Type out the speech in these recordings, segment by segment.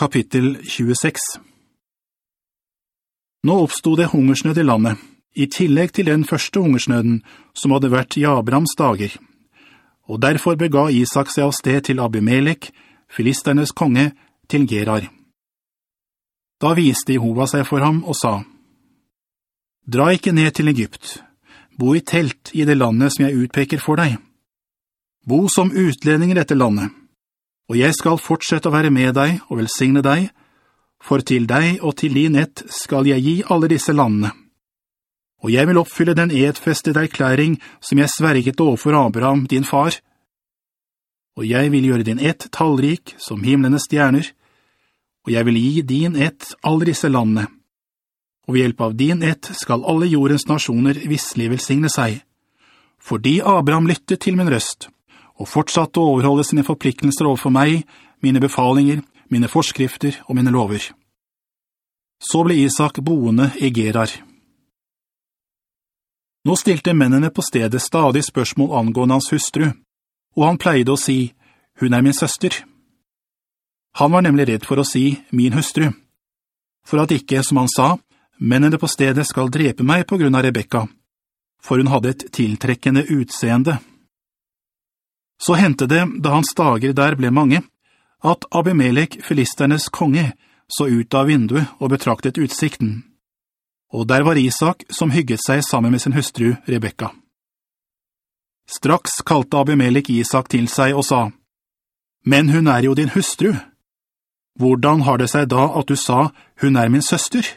Kapittel 26 Nå oppstod det hungersnød i landet, i tillegg til den første hungersnøden som hadde vært i Abrahams dager. Og derfor bega Isak seg av sted til Abimelech, filisternes konge, til Gerar. Da viste Jehova seg for ham og sa, «Dra ikke ned til Egypt, bo i telt i det landet som jeg utpeker for deg. Bo som utlending i dette landet, og jeg skal fortsette å være med deg og velsigne deg, for til deg og til din ett skal jeg gi alle disse landene. Og jeg vil oppfylle den edfestede erklæring som jeg sverget overfor Abraham, din far. Og jeg vil gjøre din ett tallrik som himlenes stjerner, og jeg vil gi din ett alle disse landene. Og ved hjelp av din ett skal alle jordens nasjoner visselig velsigne seg, fordi Abraham lyttet til min røst, og fortsatte å overholde sine forpliktelser overfor meg, mine befalinger, mine forskrifter og mine lover. Så ble Isak boende i Gerar. Nå stilte mennene på stedet stadig spørsmål angående hans hustru, og han pleide å si, «Hun er min søster». Han var nemlig redd for å si «min hustru», for at ikke, som han sa, mennene på stedet skal drepe meg på grunn av Rebekka, for hun hadde et tiltrekkende utseende. Så hendte det, da hans dager der ble mange, at Abimelek, filisternes konge, så ut av vinduet og betraktet utsikten. Og der var Isak som hygget seg sammen med sin hustru Rebekka. Straks kalte Abimelek Isak til seg og sa, «Men hun er jo din hustru. Hvordan har det seg da at du sa, hun er min søster?»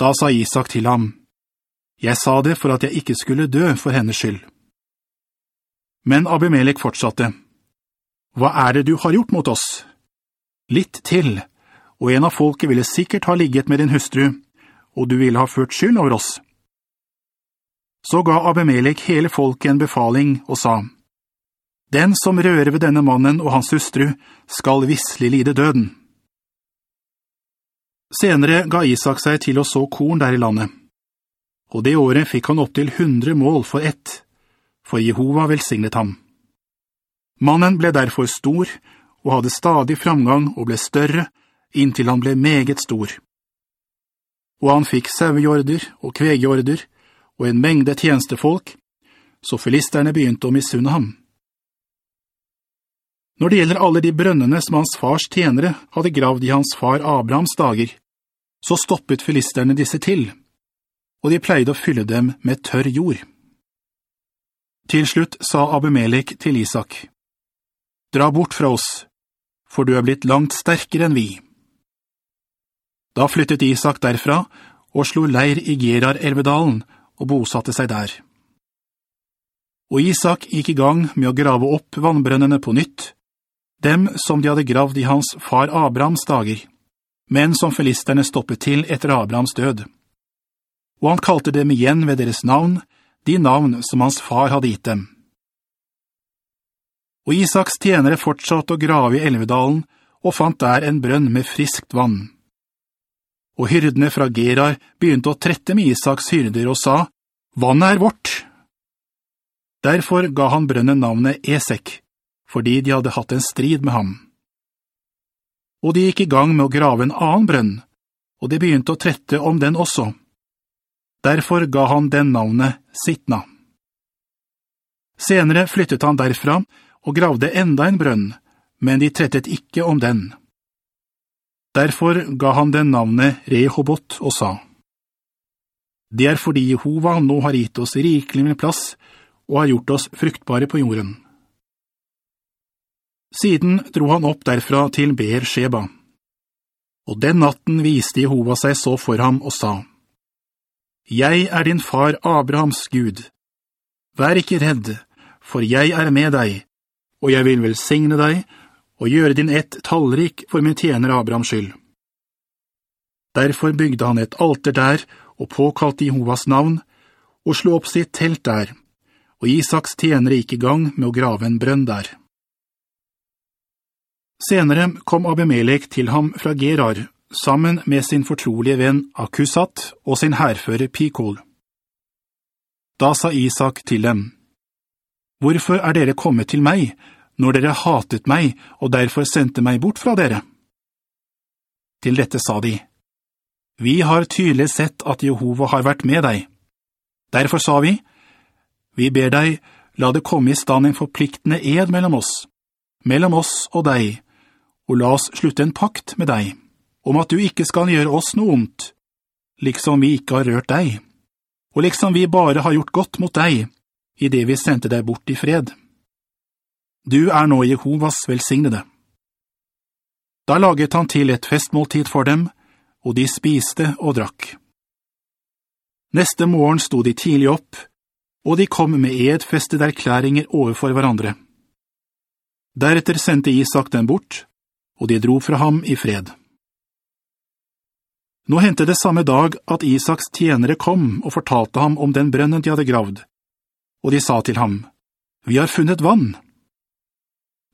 Da sa Isak til ham, «Jeg sa det for at jeg ikke skulle dø for hennes skyld.» Men Abimelek fortsatte. Hva er det du har gjort mot oss? Litt til, og en av folket ville sikkert ha ligget med din hustru, og du ville ha ført skyld over oss. Så ga Abimelek hele folket en befaling og sa, «Den som rører ved denne mannen og hans hustru skal visselig lide døden.» Senere ga Isak seg til å så korn der i landet, og det året fikk han opp til hundre mål for ett, for Jehova velsignet ham. Mannen ble derfor stor, og hadde stadig framgang og ble større, inntil han ble meget stor. Og han fikk sauejorder og kvegjorder, og en mengde tjenestefolk, så filisterne begynte å misunne ham. Når det gjelder alle de brønnene som hans fars tjenere hadde gravd i hans far Abrahams dager, så stoppet filisterne disse til, og de pleide å fylle dem med tørr jord. Til slutt sa Abimelek til Isak, «Dra bort fra oss, for du er blitt langt sterkere enn vi.» Da flyttet Isak derfra og slo leir i Gerar-elvedalen og bosatte seg der. Og Isak gikk i gang med å grave opp vannbrønnene på nytt, dem som de hadde gravd i hans far Abrahams dager, men som filisterne stoppet til etter Abrahams død. Og han kalte dem igjen ved deres navn, de navn som hans far hadde gitt dem. Og Isaks tjenere fortsatte å grave i Elvedalen, og fant der en brønn med friskt vann. Og hyrdene fra Gerar begynte å trette med Isaks hyrder og sa, «Vannet er vårt!» Derfor ga han brønnen navnet Esek, fordi de hadde hatt en strid med ham. Og de gikk i gang med å grave en annen brønn, og de begynte å trette om den også. Derfor ga han den navnet Sittna. Senere flyttet han derfra og gravde enda en brønn, men de trettet ikke om den. Derfor ga han den navnet Rehobot og sa, «Det er fordi Jehova nå har gitt oss rikelig med plass og har gjort oss fruktbare på jorden.» Siden dro han opp derfra til Beer-Sheba. Og den natten viste Jehova seg så for ham og sa, jeg er din far Abrahams Gud. Vær ikke redd, for jeg er med deg, og jeg vil velsigne deg, og gjøre din ett tallrik for min tjener Abrahams skyld. Derfor bygde han et alter der, og påkalte Jehovas navn, og slo opp sitt telt der, og Isaks tjenere gikk i gang med å grave en brønn der. Senere kom Abimelech til ham fra Gerar, sammen med sin fortrolige venn Akusat og sin herfører Pikol. Da sa Isak til dem, «Hvorfor er dere kommet til meg, når dere hatet meg og derfor sendte meg bort fra dere?» Til dette sa de, Vi har tydelig sett at Jehova har vært med deg. Derfor sa vi, Vi ber deg, la det komme i stand en forpliktende ed mellom oss, mellom oss og deg, og la oss slutte en pakt med deg, om at du ikke skal gjøre oss noe ondt, liksom vi ikke har rørt deg, og liksom vi bare har gjort godt mot deg, i det vi sendte deg bort i fred. Du er nå Jehovas velsignede. Da laget han til et festmåltid for dem, og de spiste og drakk. Neste morgen sto de tidlig opp, og de kom med edfestede erklæringer overfor hverandre. Deretter sendte Isak dem bort, og de dro fra ham i fred. Nå hendte det samme dag at Isaks tjenere kom og fortalte ham om den brønnen de hadde gravd, og de sa til ham, «Vi har funnet vann.»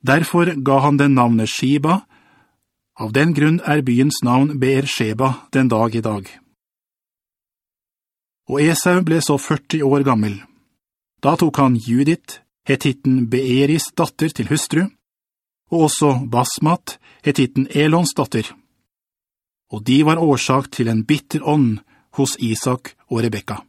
Derfor ga han den navnet Shiba, av den grunn er byens navn Beer-Sheba den dag i dag. Og Esau ble så 40 år gammel. Da tok han Judith, hetitten Beeris datter til hustru, og også Basmat, hetitten Elons datter. Og de var årsak til en bitter ånd hos Isak og Rebekka.